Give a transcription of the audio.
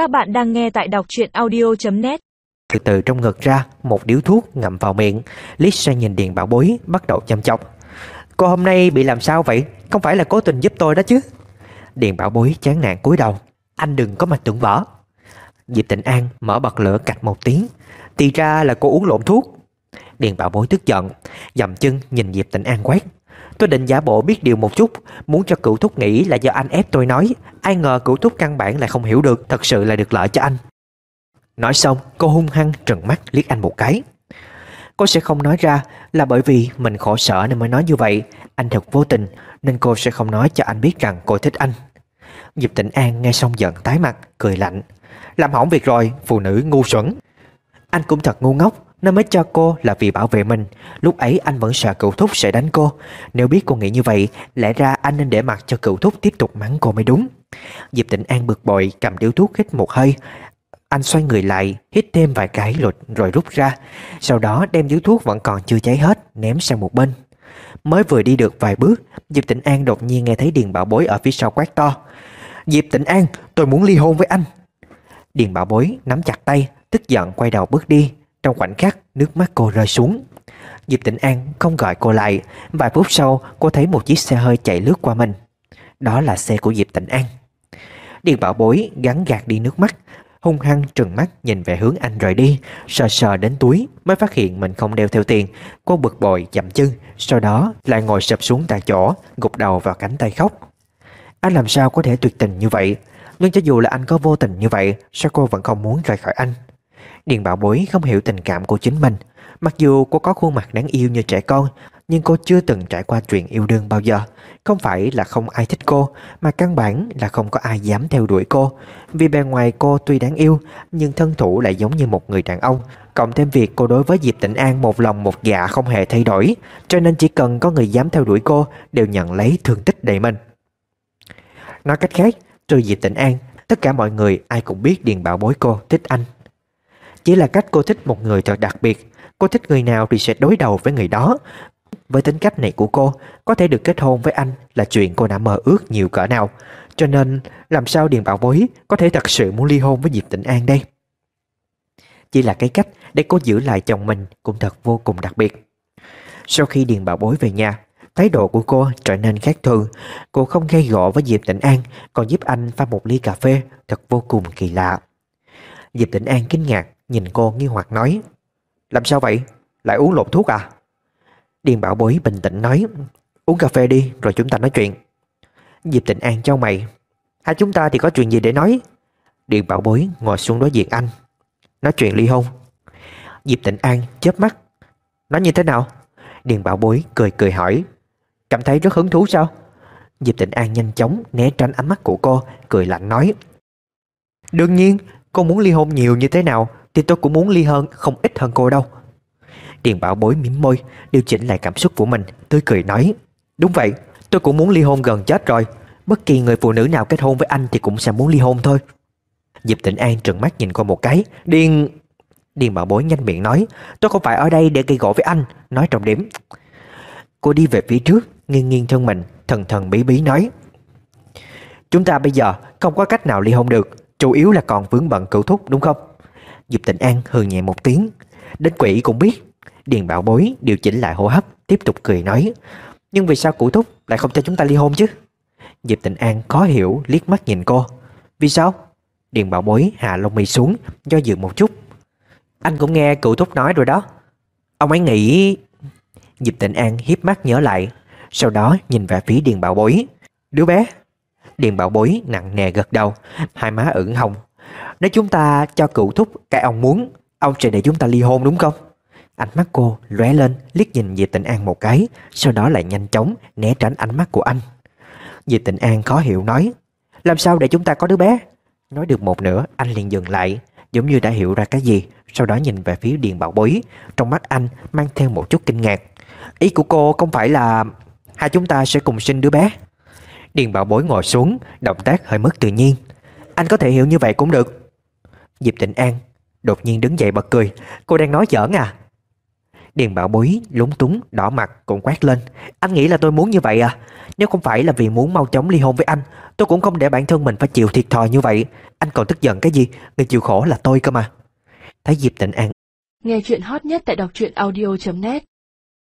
Các bạn đang nghe tại đọc truyện audio.net Từ từ trong ngực ra, Một điếu thuốc ngậm vào miệng. Liếc sang nhìn Điền Bảo Bối, Bắt đầu chăm chọc. Cô hôm nay bị làm sao vậy? Không phải là cố tình giúp tôi đó chứ? Điền Bảo Bối chán nản cúi đầu. Anh đừng có mà tưởng vỡ. Diệp Tịnh An mở bật lửa cạch một tiếng. Thì ra là cô uống lộn thuốc. Điền Bảo Bối tức giận Dầm chân nhìn Diệp Tịnh An quét Tôi định giả bộ biết điều một chút. Muốn cho cửu thúc nghĩ là do anh ép tôi nói. Ai ngờ cửu thúc căn bản lại không hiểu được. Thật sự là được lợi cho anh. Nói xong, cô hung hăng trừng mắt liếc anh một cái. Cô sẽ không nói ra là bởi vì mình khổ sở nên mới nói như vậy. Anh thật vô tình, nên cô sẽ không nói cho anh biết rằng cô thích anh. Diệp Tịnh An nghe xong giận tái mặt, Cười lạnh. Làm hỏng việc rồi, phụ nữ ngu xuẩn. Anh cũng thật ngu ngốc nó mới cho cô là vì bảo vệ mình Lúc ấy anh vẫn sợ cựu thúc sẽ đánh cô Nếu biết cô nghĩ như vậy Lẽ ra anh nên để mặc cho cựu thúc tiếp tục mắng cô mới đúng Diệp Tịnh An bực bội cầm điếu thuốc hít một hơi anh xoay người lại, hít thêm vài cái lột rồi rút ra. Sau đó đem điếu thuốc vẫn còn chưa cháy hết, ném sang một bên. Mới vừa đi được vài bước, Diệp Tịnh An đột nhiên nghe thấy Điền Bảo Bối ở phía sau quát to. Diệp Tịnh An, tôi muốn ly hôn với anh. Điền Bảo Bối nắm chặt tay, tức giận quay đầu bước đi. Trong khoảnh khắc, nước mắt cô rơi xuống. Diệp Tịnh An không gọi cô lại. Vài phút sau, cô thấy một chiếc xe hơi chạy lướt qua mình. Đó là xe của Diệp Tịnh An. Điền Bảo Bối gắn gạt đi nước mắt, hung hăng trừng mắt nhìn về hướng anh rời đi, sờ sờ đến túi mới phát hiện mình không đeo theo tiền. Cô bực bội chậm chân, sau đó lại ngồi sập xuống tại chỗ, gục đầu vào cánh tay khóc. Anh làm sao có thể tuyệt tình như vậy? Nhưng cho dù là anh có vô tình như vậy, sao cô vẫn không muốn rời khỏi anh? Điền Bảo Bối không hiểu tình cảm của chính mình. Mặc dù cô có khuôn mặt đáng yêu như trẻ con, nhưng cô chưa từng trải qua chuyện yêu đương bao giờ. Không phải là không ai thích cô, mà căn bản là không có ai dám theo đuổi cô. Vì bề ngoài cô tuy đáng yêu, nhưng thân thủ lại giống như một người đàn ông. Cộng thêm việc cô đối với Diệp Tịnh An một lòng một dạ không hề thay đổi, cho nên chỉ cần có người dám theo đuổi cô đều nhận lấy thương tích đầy mình. Nói cách khác, trừ Diệp Tịnh An, tất cả mọi người ai cũng biết Điền Bảo Bối cô thích anh. Chỉ là cách cô thích một người thật đặc biệt, cô thích người nào thì sẽ đối đầu với người đó, với tính cách này của cô, có thể được kết hôn với anh là chuyện cô đã mơ ước nhiều cỡ nào. Cho nên, làm sao Điền Bảo Bối có thể thật sự muốn ly hôn với Diệp Tịnh An đây? Chỉ là cái cách để cô giữ lại chồng mình cũng thật vô cùng đặc biệt. Sau khi Điền Bảo Bối về nhà, thái độ của cô trở nên khác thường. Cô không gây gỗ với Diệp Tịnh An, còn giúp anh pha một ly cà phê thật vô cùng kỳ lạ. Diệp Tịnh An kinh ngạc, nhìn cô nghi hoặc nói, Làm sao vậy? Lại uống lộn thuốc à? Điền Bảo Bối bình tĩnh nói, Uống cà phê đi, rồi chúng ta nói chuyện. Diệp Tịnh An cho mày, Hai chúng ta thì có chuyện gì để nói? Điền Bảo Bối ngồi xuống đối diện anh, Nói chuyện ly hôn. Diệp Tịnh An chớp mắt, Nói như thế nào? Điền Bảo Bối cười cười hỏi, Cảm thấy rất hứng thú sao? Diệp Tịnh An nhanh chóng né tránh ánh mắt của cô, Cười lạnh nói, Đương nhiên, cô muốn ly hôn nhiều như thế nào? Thì tôi cũng muốn ly hơn, không ít hơn cô đâu. Điền bảo bối mím môi, Điều chỉnh lại cảm xúc của mình, Tươi cười nói, Đúng vậy, tôi cũng muốn ly hôn gần chết rồi. Bất kỳ người phụ nữ nào kết hôn với anh Thì cũng sẽ muốn ly hôn thôi. Diệp Tịnh An trừng mắt nhìn cô một cái, Điền Điền bảo bối nhanh miệng nói, Tôi không phải ở đây để gây gỗ với anh. Nói trọng điểm, Cô đi về phía trước, Nghiêng nghiêng thân mình, Thần thần bí bí nói, Chúng ta bây giờ không có cách nào ly hôn được, Chủ yếu là còn vướng bận cựu thúc, đúng không? Diệp Tịnh An hừ nhẹ một tiếng. Đến quỷ cũng biết. Điền bảo bối điều chỉnh lại hô hấp, Tiếp tục cười nói, Nhưng vì sao cụ thúc lại không cho chúng ta ly hôn chứ? Diệp Tịnh An khó hiểu liếc mắt nhìn cô. Vì sao? Điền bảo bối hạ lông mi xuống, Do dự một chút. Anh cũng nghe cụ thúc nói rồi đó. Ông ấy nghĩ Diệp Tịnh An hiếp mắt nhớ lại, Sau đó nhìn về phía Điền bảo bối. Đứa bé. Điền bảo bối nặng nề gật đầu, Hai má ửng hồng. Nếu chúng ta cho cụ thúc cái ông muốn, Ông sẽ để chúng ta ly hôn đúng không? Ánh mắt cô lóe lên, liếc nhìn Diệp Tịnh An một cái, Sau đó lại nhanh chóng né tránh ánh mắt của anh. Diệp Tịnh An khó hiểu nói, Làm sao để chúng ta có đứa bé? Nói được một nửa, anh liền dừng lại, Giống như đã hiểu ra cái gì, Sau đó nhìn về phía Điền Bảo Bối. Trong mắt anh mang theo một chút kinh ngạc. Ý của cô không phải là Hai chúng ta sẽ cùng sinh đứa bé? Điền Bảo Bối ngồi xuống, Động tác hơi mất tự nhiên. Anh có thể hiểu như vậy cũng được. Diệp Tịnh An Đột nhiên đứng dậy bật cười. Cô đang nói giỡn à? Điền bảo bối lúng túng, đỏ mặt, cũng quát lên. Anh nghĩ là tôi muốn như vậy à? Nếu không phải là vì muốn mau chóng ly hôn với anh, Tôi cũng không để bản thân mình phải chịu thiệt thòi như vậy. Anh còn tức giận cái gì? Người chịu khổ là tôi cơ mà. Thấy Diệp Tịnh An Nghe chuyện hot nhất tại đọc truyện audio.net